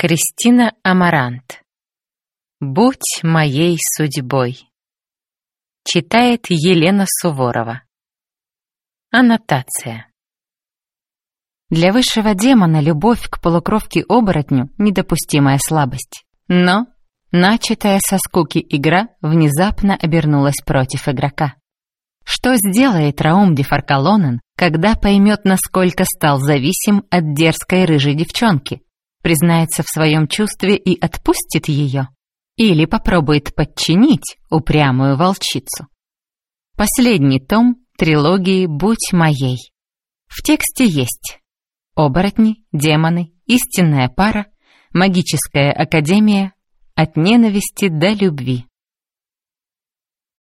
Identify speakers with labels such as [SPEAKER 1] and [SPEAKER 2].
[SPEAKER 1] Кристина Амарант. «Будь моей судьбой». Читает Елена Суворова. Аннотация. Для высшего демона любовь к полукровке-оборотню — недопустимая слабость. Но начатая со скуки игра внезапно обернулась против игрока. Что сделает Раум Дефаркалонен, когда поймет, насколько стал зависим от дерзкой рыжей девчонки? Признается в своем чувстве и отпустит ее, или попробует подчинить упрямую волчицу. Последний том трилогии «Будь моей». В тексте есть оборотни, демоны, истинная пара, магическая академия, от ненависти до любви.